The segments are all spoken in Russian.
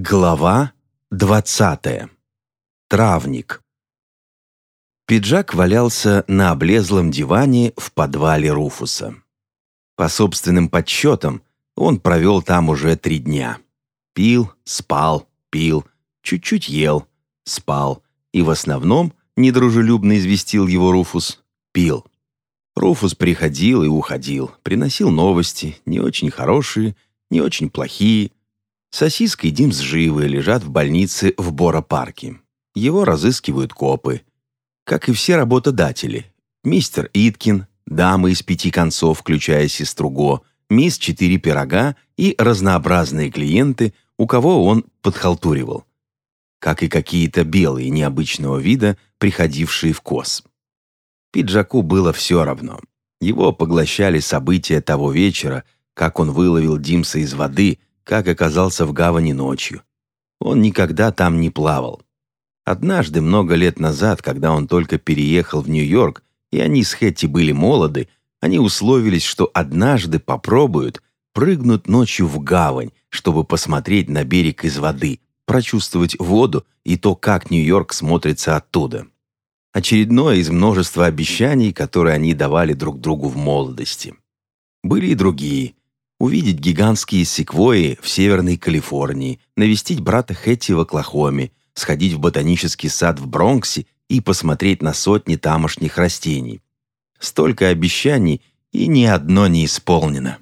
Глава двадцатая. Травник. Пиджак валялся на облезлом диване в подвале Руфуса. По собственным подсчетам, он провел там уже три дня. Пил, спал, пил, чуть-чуть ел, спал и в основном, недружелюбно известил его Руфус, пил. Руфус приходил и уходил, приносил новости, не очень хорошие, не очень плохие, Сосиска и Димс живы, лежат в больнице в Бора-парке. Его разыскивают копы. Как и все работодатели. Мистер Иткин, дамы из пяти концов, включая сестру Го, мисс Четыре Пирога и разнообразные клиенты, у кого он подхалтуривал. Как и какие-то белые необычного вида, приходившие в кос. Пиджаку было все равно. Его поглощали события того вечера, как он выловил Димса из воды – как оказался в гавани ночью. Он никогда там не плавал. Однажды, много лет назад, когда он только переехал в Нью-Йорк, и они с Хэтти были молоды, они условились, что однажды попробуют прыгнуть ночью в гавань, чтобы посмотреть на берег из воды, прочувствовать воду и то, как Нью-Йорк смотрится оттуда. Очередное из множества обещаний, которые они давали друг другу в молодости. Были и другие, увидеть гигантские секвои в Северной Калифорнии, навестить брата Хэтти в Оклахоме, сходить в ботанический сад в Бронксе и посмотреть на сотни тамошних растений. Столько обещаний, и ни одно не исполнено.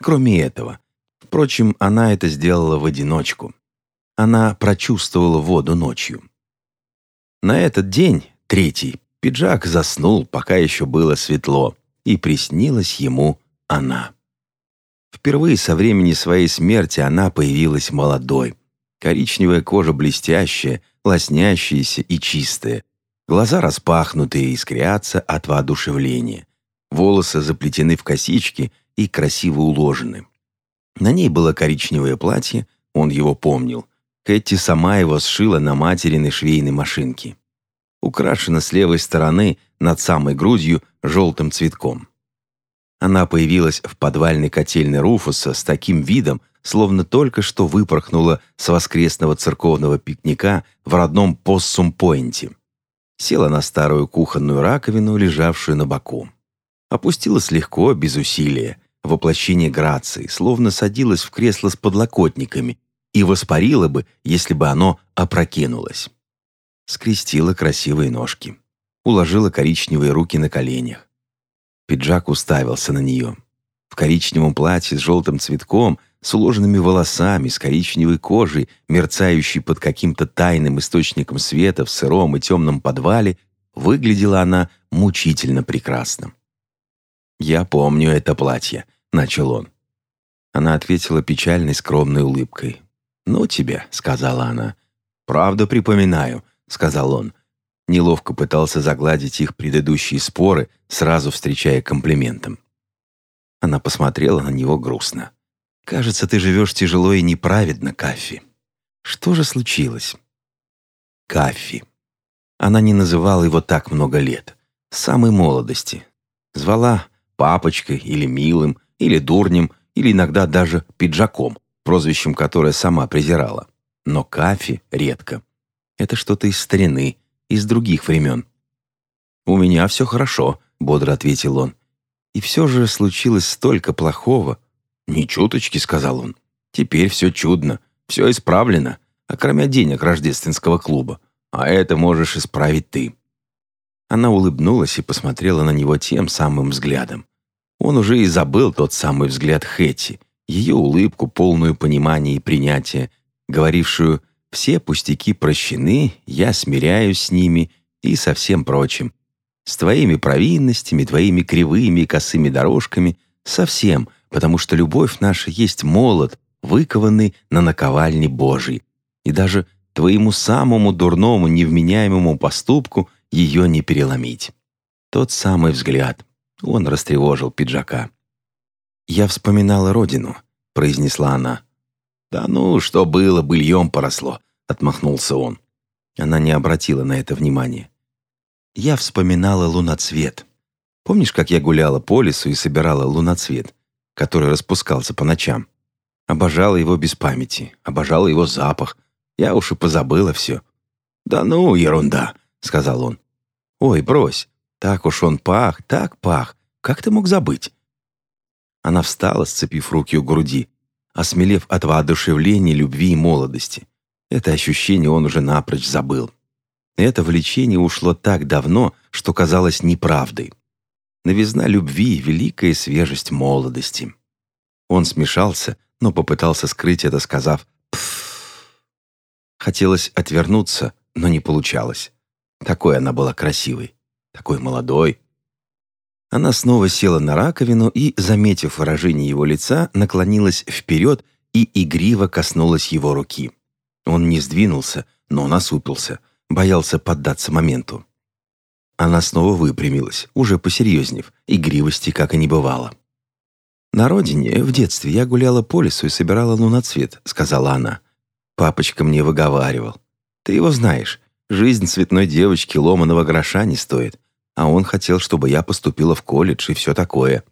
Кроме этого. Впрочем, она это сделала в одиночку. Она прочувствовала воду ночью. На этот день, третий, пиджак заснул, пока еще было светло, и приснилась ему она. Впервые со времени своей смерти она появилась молодой. Коричневая кожа блестящая, лоснящаяся и чистая. Глаза распахнутые, искрятся от воодушевления. Волосы заплетены в косички и красиво уложены. На ней было коричневое платье, он его помнил. Кэти сама его сшила на материной швейной машинке. Украшена с левой стороны, над самой грудью, желтым цветком. Она появилась в подвальной котельной Руфуса с таким видом, словно только что выпорхнула с воскресного церковного пикника в родном Поссум-Пойнте. Села на старую кухонную раковину, лежавшую на боку. Опустилась легко, без усилия, воплощение грации, словно садилась в кресло с подлокотниками и воспарила бы, если бы оно опрокинулось. Скрестила красивые ножки. Уложила коричневые руки на коленях Пиджак уставился на нее. В коричневом платье с желтым цветком, с уложенными волосами, с коричневой кожей, мерцающей под каким-то тайным источником света в сыром и темном подвале, выглядела она мучительно прекрасно. «Я помню это платье», — начал он. Она ответила печальной скромной улыбкой. «Ну тебя», — сказала она. «Правда припоминаю», — сказал он. Неловко пытался загладить их предыдущие споры, сразу встречая комплиментом. Она посмотрела на него грустно. «Кажется, ты живешь тяжело и неправедно, Каффи. Что же случилось?» Каффи. Она не называла его так много лет. С самой молодости. Звала папочкой или милым, или дурнем, или иногда даже пиджаком, прозвищем которое сама презирала. Но Кафи редко. Это что-то из старины, из других времен. «У меня все хорошо», — бодро ответил он. «И все же случилось столько плохого». «Ни чуточки», — сказал он. «Теперь все чудно, все исправлено, окромя денег рождественского клуба. А это можешь исправить ты». Она улыбнулась и посмотрела на него тем самым взглядом. Он уже и забыл тот самый взгляд Хэти, ее улыбку, полную понимания и принятия, говорившую все пустяки прощены, я смиряюсь с ними и со всем прочим. С твоими провинностями, твоими кривыми и косыми дорожками, совсем, потому что любовь наша есть молот, выкованный на наковальне Божьей. И даже твоему самому дурному, невменяемому поступку ее не переломить. Тот самый взгляд. Он растревожил пиджака. «Я вспоминала родину», — произнесла она. «Да ну, что было, быльем поросло», — отмахнулся он. Она не обратила на это внимания. «Я вспоминала луноцвет. Помнишь, как я гуляла по лесу и собирала луноцвет, который распускался по ночам? Обожала его без памяти, обожала его запах. Я уж и позабыла все. «Да ну, ерунда», — сказал он. «Ой, брось, так уж он пах, так пах. Как ты мог забыть?» Она встала, сцепив руки у груди, осмелев от воодушевления, любви и молодости. Это ощущение он уже напрочь забыл. Это влечение ушло так давно, что казалось неправдой. Новизна любви, великая свежесть молодости. Он смешался, но попытался скрыть это, сказав «пф». Хотелось отвернуться, но не получалось. Такой она была красивой, такой молодой. Она снова села на раковину и, заметив выражение его лица, наклонилась вперед и игриво коснулась его руки. Он не сдвинулся, но насупился, боялся поддаться моменту. Она снова выпрямилась, уже посерьезнев, игривости как и не бывало. «На родине, в детстве, я гуляла по лесу и собирала луноцвет», — сказала она. «Папочка мне выговаривал. Ты его знаешь. Жизнь цветной девочки ломаного гроша не стоит. А он хотел, чтобы я поступила в колледж и все такое.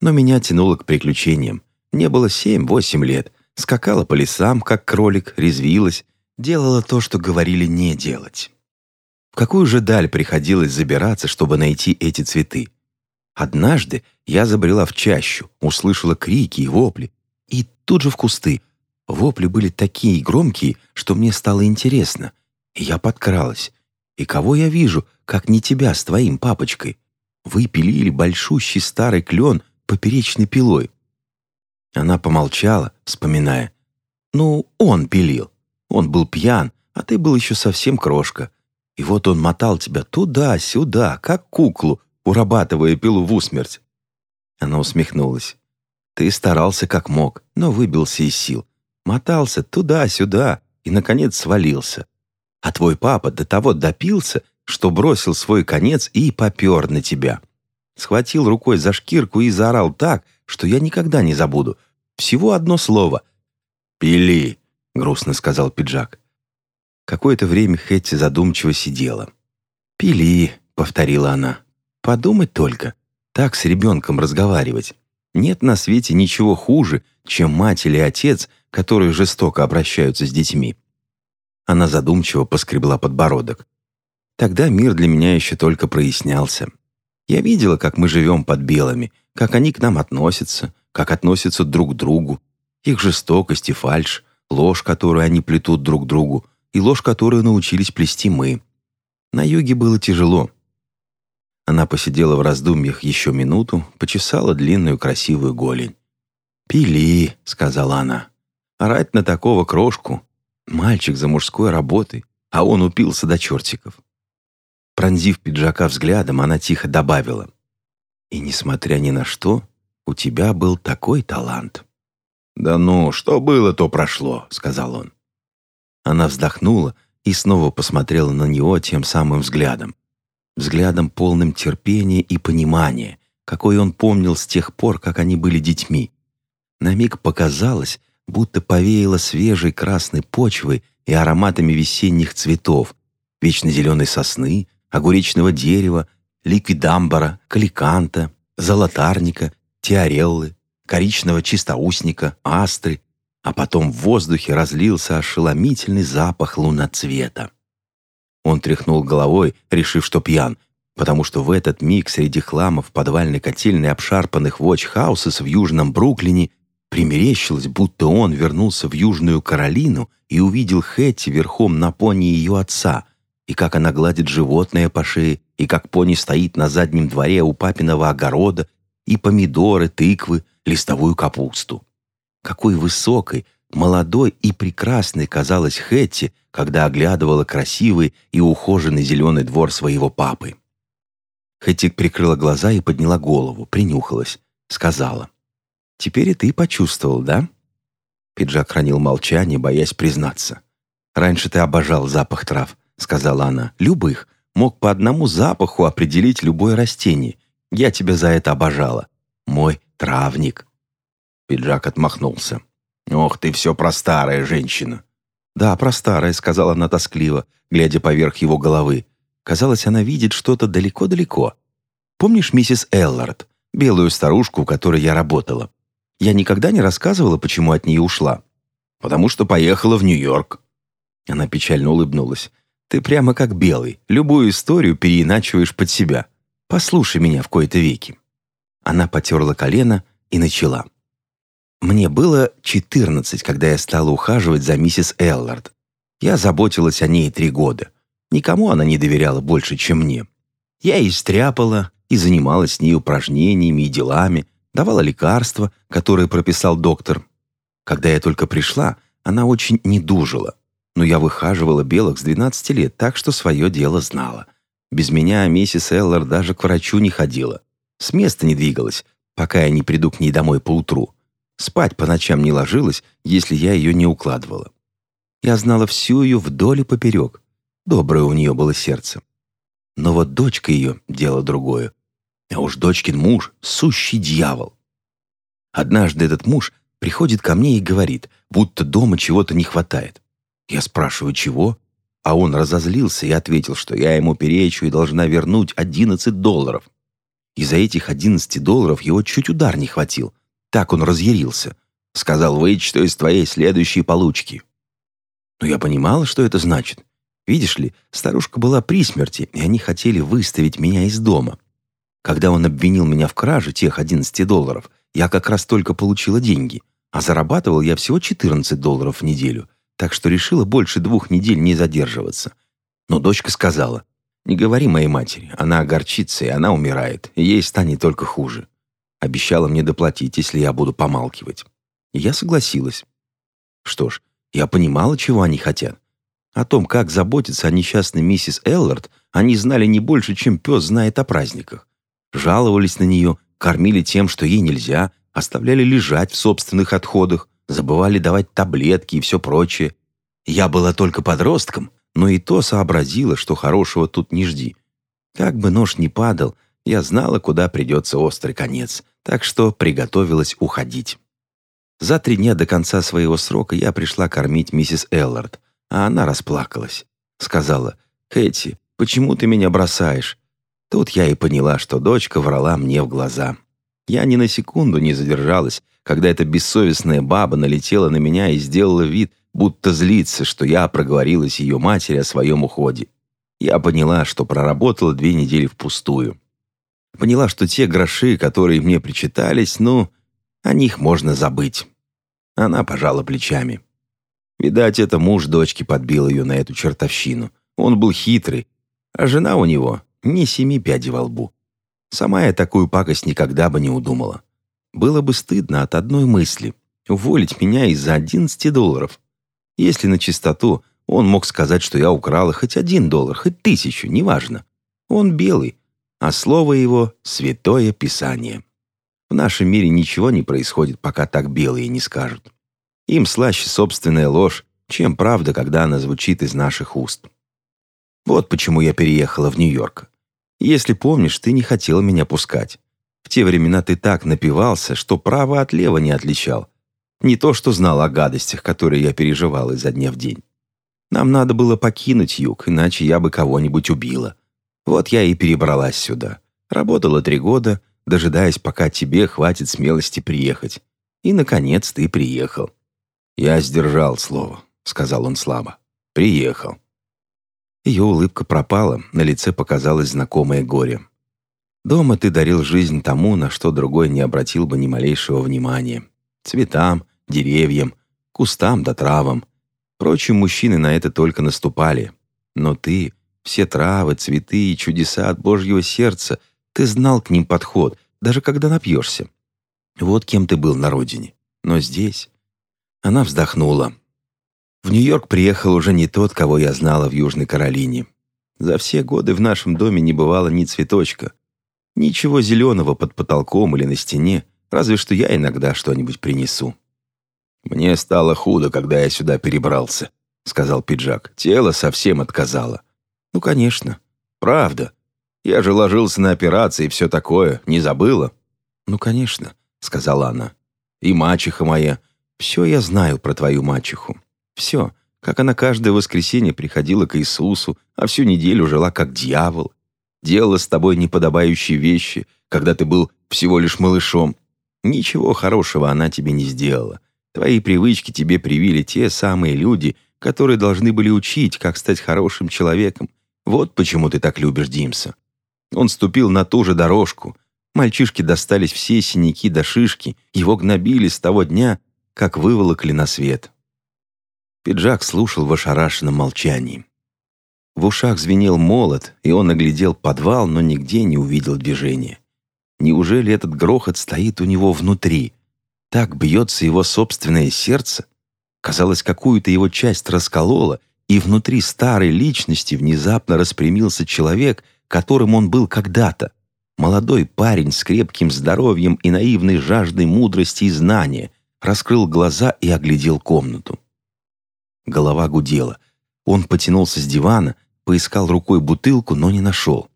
Но меня тянуло к приключениям. Мне было семь-восемь лет. Скакала по лесам, как кролик, резвилась, делала то, что говорили не делать. В какую же даль приходилось забираться, чтобы найти эти цветы? Однажды я забрела в чащу, услышала крики и вопли, и тут же в кусты. Вопли были такие громкие, что мне стало интересно. И я подкралась. И кого я вижу, как не тебя с твоим папочкой? Вы пилили большущий старый клен поперечной пилой. Она помолчала, вспоминая. «Ну, он пилил. Он был пьян, а ты был еще совсем крошка. И вот он мотал тебя туда-сюда, как куклу, урабатывая пилу в усмерть». Она усмехнулась. «Ты старался как мог, но выбился из сил. Мотался туда-сюда и, наконец, свалился. А твой папа до того допился, что бросил свой конец и попер на тебя. Схватил рукой за шкирку и заорал так, что я никогда не забуду. Всего одно слово. «Пили», — грустно сказал пиджак. Какое-то время Хэтти задумчиво сидела. «Пили», — повторила она. «Подумать только. Так с ребенком разговаривать. Нет на свете ничего хуже, чем мать или отец, которые жестоко обращаются с детьми. Она задумчиво поскребла подбородок. Тогда мир для меня еще только прояснялся. Я видела, как мы живем под белыми, как они к нам относятся, как относятся друг к другу, их жестокость и фальшь, ложь, которую они плетут друг другу, и ложь, которую научились плести мы. На юге было тяжело. Она посидела в раздумьях еще минуту, почесала длинную красивую голень. «Пили», — сказала она. «Орать на такого крошку, Мальчик за мужской работой, а он упился до чертиков. Пронзив пиджака взглядом, она тихо добавила. «И несмотря ни на что, у тебя был такой талант». «Да ну, что было, то прошло», — сказал он. Она вздохнула и снова посмотрела на него тем самым взглядом. Взглядом полным терпения и понимания, какой он помнил с тех пор, как они были детьми. На миг показалось, будто повеяло свежей красной почвой и ароматами весенних цветов, вечно зеленой сосны, огуречного дерева, ликвидамбара, каликанта, золотарника, теореллы, коричного чистоусника, астры, а потом в воздухе разлился ошеломительный запах луноцвета. Он тряхнул головой, решив, что пьян, потому что в этот миг среди хламов подвальной котельной обшарпанных вотч-хаусес в Южном Бруклине Примерещилось, будто он вернулся в Южную Каролину и увидел Хэтти верхом на пони ее отца, и как она гладит животное по шее, и как пони стоит на заднем дворе у папиного огорода, и помидоры, тыквы, листовую капусту. Какой высокой, молодой и прекрасной казалась Хэтти, когда оглядывала красивый и ухоженный зеленый двор своего папы. Хэтти прикрыла глаза и подняла голову, принюхалась, сказала — Теперь и ты почувствовал, да?» Пиджак хранил молчание, боясь признаться. «Раньше ты обожал запах трав», — сказала она. «Любых. Мог по одному запаху определить любое растение. Я тебя за это обожала. Мой травник». Пиджак отмахнулся. «Ох, ты все про старая женщина». «Да, про старая», — сказала она тоскливо, глядя поверх его головы. Казалось, она видит что-то далеко-далеко. «Помнишь миссис Эллард, белую старушку, у которой я работала? Я никогда не рассказывала, почему от нее ушла. Потому что поехала в Нью-Йорк». Она печально улыбнулась. «Ты прямо как белый. Любую историю переиначиваешь под себя. Послушай меня в кои-то веки». Она потерла колено и начала. «Мне было 14, когда я стала ухаживать за миссис Эллард. Я заботилась о ней три года. Никому она не доверяла больше, чем мне. Я и стряпала, и занималась с ней упражнениями и делами, давала лекарства, которые прописал доктор. Когда я только пришла, она очень недужила. Но я выхаживала белок с 12 лет, так что свое дело знала. Без меня миссис Эллар даже к врачу не ходила. С места не двигалась, пока я не приду к ней домой поутру. Спать по ночам не ложилась, если я ее не укладывала. Я знала всю ее вдоль и поперек. Доброе у нее было сердце. Но вот дочка ее — дело другое. А уж дочкин муж — сущий дьявол. Однажды этот муж приходит ко мне и говорит, будто дома чего-то не хватает. Я спрашиваю, чего? А он разозлился и ответил, что я ему перечу и должна вернуть 11 долларов. И за этих 11 долларов его чуть удар не хватил. Так он разъярился. Сказал, вычту из твоей следующей получки. Но я понимала, что это значит. Видишь ли, старушка была при смерти, и они хотели выставить меня из дома. Когда он обвинил меня в краже тех 11 долларов, я как раз только получила деньги, а зарабатывал я всего 14 долларов в неделю, так что решила больше двух недель не задерживаться. Но дочка сказала, «Не говори моей матери, она огорчится, и она умирает, и ей станет только хуже». Обещала мне доплатить, если я буду помалкивать. И я согласилась. Что ж, я понимала, чего они хотят. О том, как заботиться о несчастной миссис Эллард, они знали не больше, чем пес знает о праздниках. Жаловались на нее, кормили тем, что ей нельзя, оставляли лежать в собственных отходах, забывали давать таблетки и все прочее. Я была только подростком, но и то сообразила, что хорошего тут не жди. Как бы нож ни падал, я знала, куда придется острый конец, так что приготовилась уходить. За три дня до конца своего срока я пришла кормить миссис Эллард, а она расплакалась. Сказала, «Кэти, почему ты меня бросаешь?» Тут я и поняла, что дочка врала мне в глаза. Я ни на секунду не задержалась, когда эта бессовестная баба налетела на меня и сделала вид, будто злится, что я проговорилась ее матери о своем уходе. Я поняла, что проработала две недели впустую. Поняла, что те гроши, которые мне причитались, ну, о них можно забыть. Она пожала плечами. Видать, это муж дочки подбил ее на эту чертовщину. Он был хитрый, а жена у него не семи пядей во лбу. Сама я такую пакость никогда бы не удумала. Было бы стыдно от одной мысли — уволить меня из-за 11 долларов. Если на чистоту, он мог сказать, что я украла хоть один доллар, хоть тысячу, неважно. Он белый, а слово его — святое писание. В нашем мире ничего не происходит, пока так белые не скажут. Им слаще собственная ложь, чем правда, когда она звучит из наших уст. Вот почему я переехала в Нью-Йорк. Если помнишь, ты не хотел меня пускать. В те времена ты так напивался, что право от лева не отличал. Не то, что знал о гадостях, которые я переживал изо дня в день. Нам надо было покинуть юг, иначе я бы кого-нибудь убила. Вот я и перебралась сюда. Работала три года, дожидаясь, пока тебе хватит смелости приехать. И, наконец, ты приехал. «Я сдержал слово», — сказал он слабо. «Приехал». Ее улыбка пропала, на лице показалось знакомое горе. «Дома ты дарил жизнь тому, на что другой не обратил бы ни малейшего внимания. Цветам, деревьям, кустам да травам. Прочие мужчины на это только наступали. Но ты, все травы, цветы и чудеса от Божьего сердца, ты знал к ним подход, даже когда напьешься. Вот кем ты был на родине. Но здесь, она вздохнула. В Нью-Йорк приехал уже не тот, кого я знала в Южной Каролине. За все годы в нашем доме не бывало ни цветочка. Ничего зеленого под потолком или на стене, разве что я иногда что-нибудь принесу. «Мне стало худо, когда я сюда перебрался», — сказал пиджак. «Тело совсем отказало». «Ну, конечно. Правда. Я же ложился на операции и все такое. Не забыла?» «Ну, конечно», — сказала она. «И мачеха моя. Все я знаю про твою мачеху. Все. Как она каждое воскресенье приходила к Иисусу, а всю неделю жила как дьявол. Делала с тобой неподобающие вещи, когда ты был всего лишь малышом. Ничего хорошего она тебе не сделала. Твои привычки тебе привили те самые люди, которые должны были учить, как стать хорошим человеком. Вот почему ты так любишь Димса. Он ступил на ту же дорожку. Мальчишке достались все синяки до шишки, его гнобили с того дня, как выволокли на свет. Пиджак слушал в ошарашенном молчании. В ушах звенел молот, и он оглядел подвал, но нигде не увидел движения. Неужели этот грохот стоит у него внутри? Так бьется его собственное сердце? Казалось, какую-то его часть расколола, и внутри старой личности внезапно распрямился человек, которым он был когда-то. Молодой парень с крепким здоровьем и наивной жаждой мудрости и знания раскрыл глаза и оглядел комнату. Голова гудела. Он потянулся с дивана, Поискал рукой бутылку, но не нашел.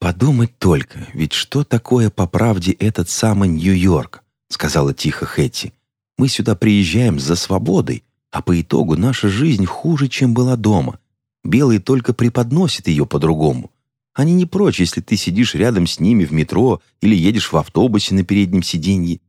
«Подумать только, ведь что такое по правде этот самый Нью-Йорк?» сказала тихо Хэтти. «Мы сюда приезжаем за свободой, а по итогу наша жизнь хуже, чем была дома. Белые только преподносят ее по-другому. Они не прочь, если ты сидишь рядом с ними в метро или едешь в автобусе на переднем сиденье.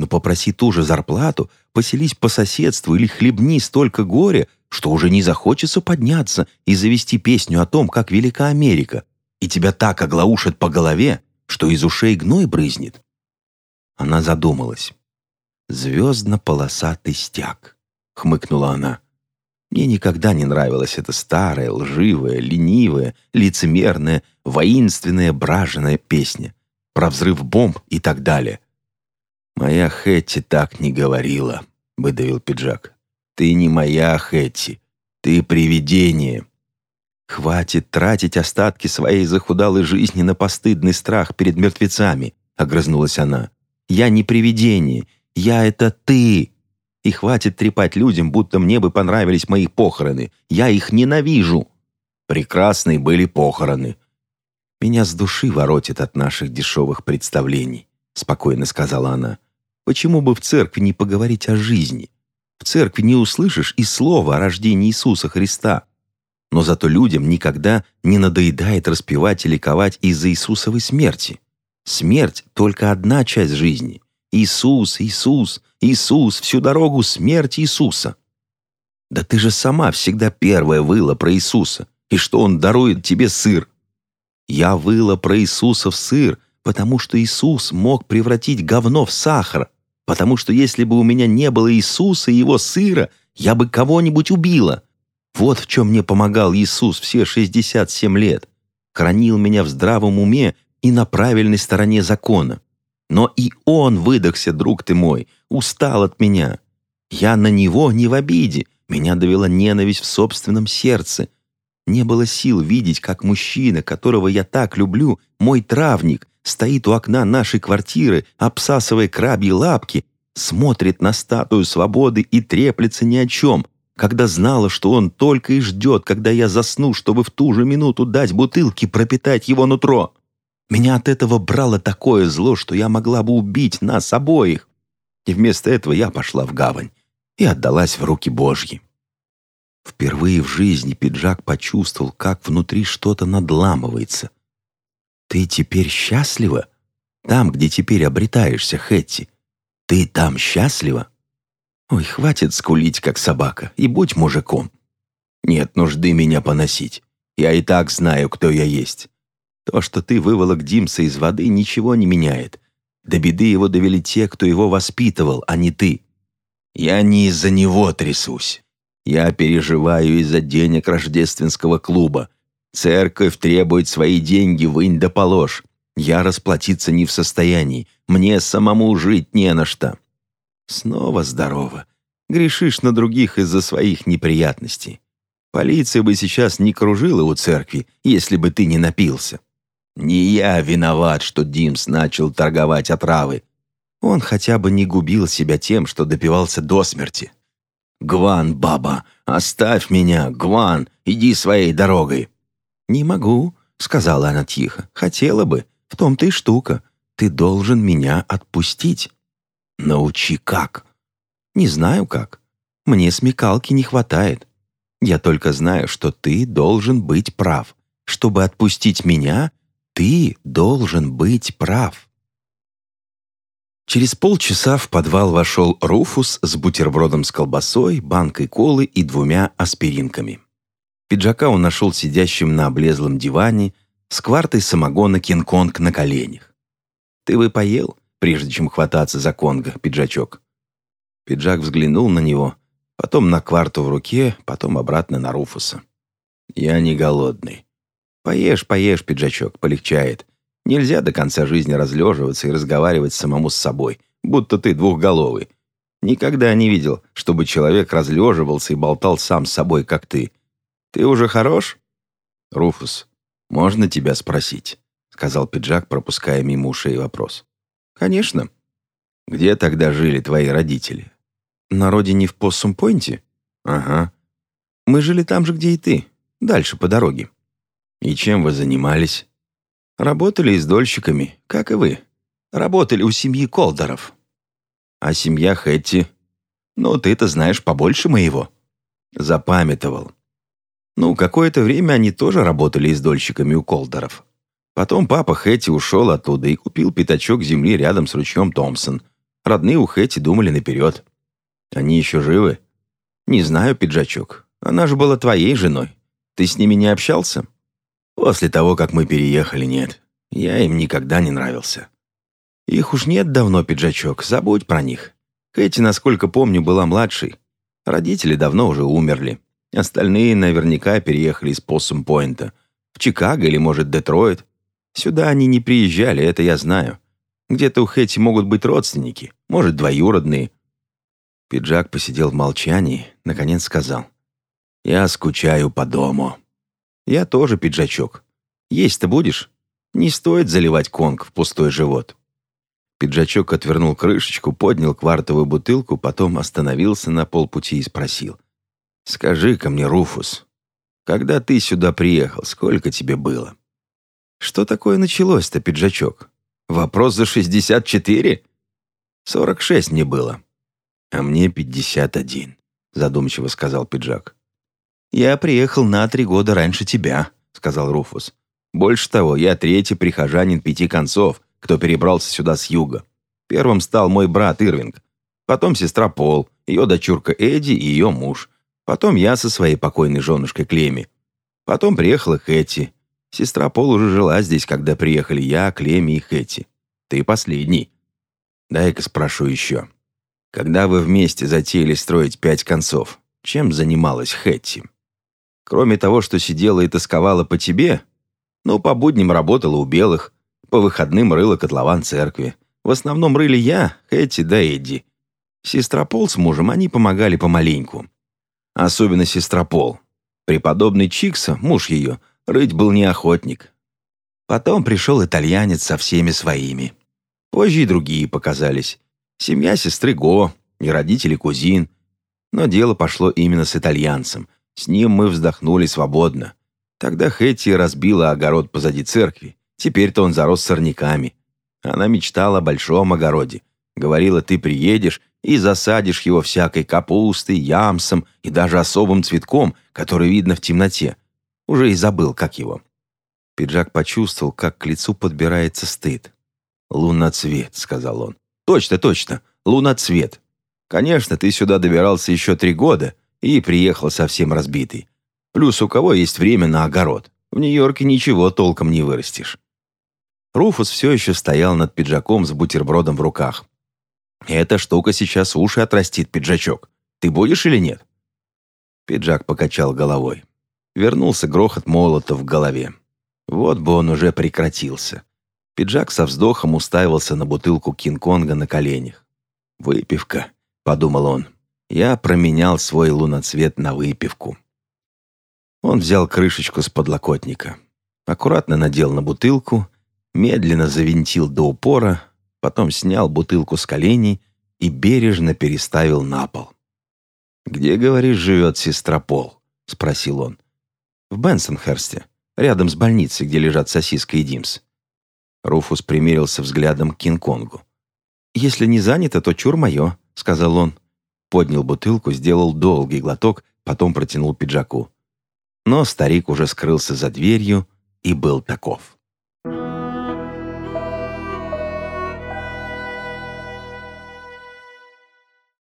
Но попроси ту же зарплату, поселись по соседству или хлебни столько горя, что уже не захочется подняться и завести песню о том, как велика Америка, и тебя так оглаушат по голове, что из ушей гной брызнет. Она задумалась. «Звездно-полосатый стяг», — хмыкнула она. «Мне никогда не нравилась эта старая, лживая, ленивая, лицемерная, воинственная, браженная песня про взрыв бомб и так далее». «Моя Хэтти так не говорила», — выдавил пиджак. Ты не моя, Хэтти. Ты привидение. Хватит тратить остатки своей захудалой жизни на постыдный страх перед мертвецами, огрызнулась она. Я не привидение. Я — это ты. И хватит трепать людям, будто мне бы понравились мои похороны. Я их ненавижу. Прекрасные были похороны. Меня с души воротит от наших дешевых представлений, спокойно сказала она. Почему бы в церкви не поговорить о жизни? В церкви не услышишь и слова о рождении Иисуса Христа. Но зато людям никогда не надоедает распевать и ликовать из-за Иисусовой смерти. Смерть — только одна часть жизни. Иисус, Иисус, Иисус, всю дорогу смерть Иисуса. Да ты же сама всегда первая выла про Иисуса, и что Он дарует тебе сыр. Я выла про Иисуса в сыр, потому что Иисус мог превратить говно в сахар, потому что если бы у меня не было Иисуса и его сыра, я бы кого-нибудь убила. Вот в чем мне помогал Иисус все 67 лет. Хранил меня в здравом уме и на правильной стороне закона. Но и он выдохся, друг ты мой, устал от меня. Я на него не в обиде, меня довела ненависть в собственном сердце. Не было сил видеть, как мужчина, которого я так люблю, мой травник, стоит у окна нашей квартиры, обсасывая крабьи лапки, смотрит на статую свободы и треплется ни о чем, когда знала, что он только и ждет, когда я засну, чтобы в ту же минуту дать бутылки пропитать его нутро. Меня от этого брало такое зло, что я могла бы убить нас обоих. И вместо этого я пошла в гавань и отдалась в руки Божьи. Впервые в жизни пиджак почувствовал, как внутри что-то надламывается. «Ты теперь счастлива? Там, где теперь обретаешься, Хэтти? Ты там счастлива? Ой, хватит скулить, как собака, и будь мужиком. Нет нужды меня поносить. Я и так знаю, кто я есть. То, что ты выволок Димса из воды, ничего не меняет. До беды его довели те, кто его воспитывал, а не ты. Я не из-за него трясусь. Я переживаю из-за денег рождественского клуба, Церковь требует свои деньги, вынь да положь. Я расплатиться не в состоянии. Мне самому жить не на что. Снова здорово. Грешишь на других из-за своих неприятностей. Полиция бы сейчас не кружила у церкви, если бы ты не напился. Не я виноват, что Димс начал торговать отравы. Он хотя бы не губил себя тем, что допивался до смерти. «Гван, баба, оставь меня, Гван, иди своей дорогой». «Не могу», — сказала она тихо. «Хотела бы. В том-то и штука. Ты должен меня отпустить». «Научи как?» «Не знаю как. Мне смекалки не хватает. Я только знаю, что ты должен быть прав. Чтобы отпустить меня, ты должен быть прав». Через полчаса в подвал вошел Руфус с бутербродом с колбасой, банкой колы и двумя аспиринками. Пиджака он нашел сидящим на облезлом диване с квартой самогона Кинг-Конг на коленях. «Ты бы поел, прежде чем хвататься за Конга, пиджачок?» Пиджак взглянул на него, потом на кварту в руке, потом обратно на Руфуса. «Я не голодный». «Поешь, поешь, пиджачок, полегчает. Нельзя до конца жизни разлеживаться и разговаривать самому с собой, будто ты двухголовый. Никогда не видел, чтобы человек разлеживался и болтал сам с собой, как ты. Ты уже хорош?» «Руфус, можно тебя спросить?» — сказал пиджак, пропуская мимо ушей вопрос. «Конечно». «Где тогда жили твои родители?» «На родине в Поссум-Пойнте?» «Ага. Мы жили там же, где и ты. Дальше, по дороге». «И чем вы занимались?» «Работали издольщиками, как и вы. Работали у семьи Колдоров». «А семья Хэтти?» «Ну, ты-то знаешь побольше моего». «Запамятовал. Ну, какое-то время они тоже работали издольщиками у Колдоров. Потом папа Хэти ушел оттуда и купил пятачок земли рядом с ручьем Томпсон. Родные у Хэти думали наперед. Они еще живы? Не знаю, пиджачок. Она же была твоей женой. Ты с ними не общался? После того, как мы переехали, нет. Я им никогда не нравился. Их уж нет давно, пиджачок, забудь про них. Хэти, насколько помню, была младшей. Родители давно уже умерли. Остальные наверняка переехали из Поссум-Пойнта. В Чикаго или, может, Детройт. Сюда они не приезжали, это я знаю. Где-то у Хэти могут быть родственники, может, двоюродные. Пиджак посидел в молчании, наконец сказал. «Я скучаю по дому». «Я тоже пиджачок. Есть-то будешь? Не стоит заливать конг в пустой живот». Пиджачок отвернул крышечку, поднял квартовую бутылку, потом остановился на полпути и спросил. «Скажи-ка мне, Руфус, когда ты сюда приехал, сколько тебе было?» «Что такое началось-то, пиджачок? Вопрос за 64?» «46 мне было». «А мне 51», — задумчиво сказал пиджак. «Я приехал на три года раньше тебя», — сказал Руфус. «Больше того, я третий прихожанин пяти концов, кто перебрался сюда с юга. Первым стал мой брат Ирвинг, потом сестра Пол, ее дочурка Эдди и ее муж, потом я со своей покойной женушкой Клеми. Потом приехала Хэти, Сестра Пол уже жила здесь, когда приехали я, Клеми и Хэти. Ты последний. Дай-ка спрошу еще. Когда вы вместе затеяли строить пять концов, чем занималась Хэтти? Кроме того, что сидела и тосковала по тебе, ну, по будням работала у белых, по выходным рыла котлован церкви. В основном рыли я, Хэтти да Эдди. Сестра Пол с мужем, они помогали помаленьку. Особенно сестра Пол. Преподобный Чикса, муж ее, Рыть был не охотник. Потом пришел итальянец со всеми своими. Позже и другие показались. Семья сестры Го и родители кузин. Но дело пошло именно с итальянцем. С ним мы вздохнули свободно. Тогда Хэтти разбила огород позади церкви. Теперь-то он зарос сорняками. Она мечтала о большом огороде. Говорила, ты приедешь и засадишь его всякой капустой, ямсом и даже особым цветком, который видно в темноте. Уже и забыл, как его. Пиджак почувствовал, как к лицу подбирается стыд. «Луноцвет», — сказал он. «Точно, точно, луноцвет. Конечно, ты сюда добирался еще три года и приехал совсем разбитый. Плюс у кого есть время на огород? В Нью-Йорке ничего толком не вырастешь». Руфус все еще стоял над пиджаком с бутербродом в руках. «Эта штука сейчас уши отрастит, пиджачок. Ты будешь или нет?» Пиджак покачал головой. Вернулся грохот молота в голове. Вот бы он уже прекратился. Пиджак со вздохом уставился на бутылку Кинг-Конга на коленях. «Выпивка», — подумал он. «Я променял свой луноцвет на выпивку». Он взял крышечку с подлокотника, аккуратно надел на бутылку, медленно завинтил до упора, потом снял бутылку с коленей и бережно переставил на пол. «Где, говоришь, живет сестра Пол?» — спросил он в Бенсонхерсте, рядом с больницей, где лежат сосиска и Димс. Руфус примерился взглядом к Кинг-Конгу. «Если не занято, то чур мое», — сказал он. Поднял бутылку, сделал долгий глоток, потом протянул пиджаку. Но старик уже скрылся за дверью и был таков.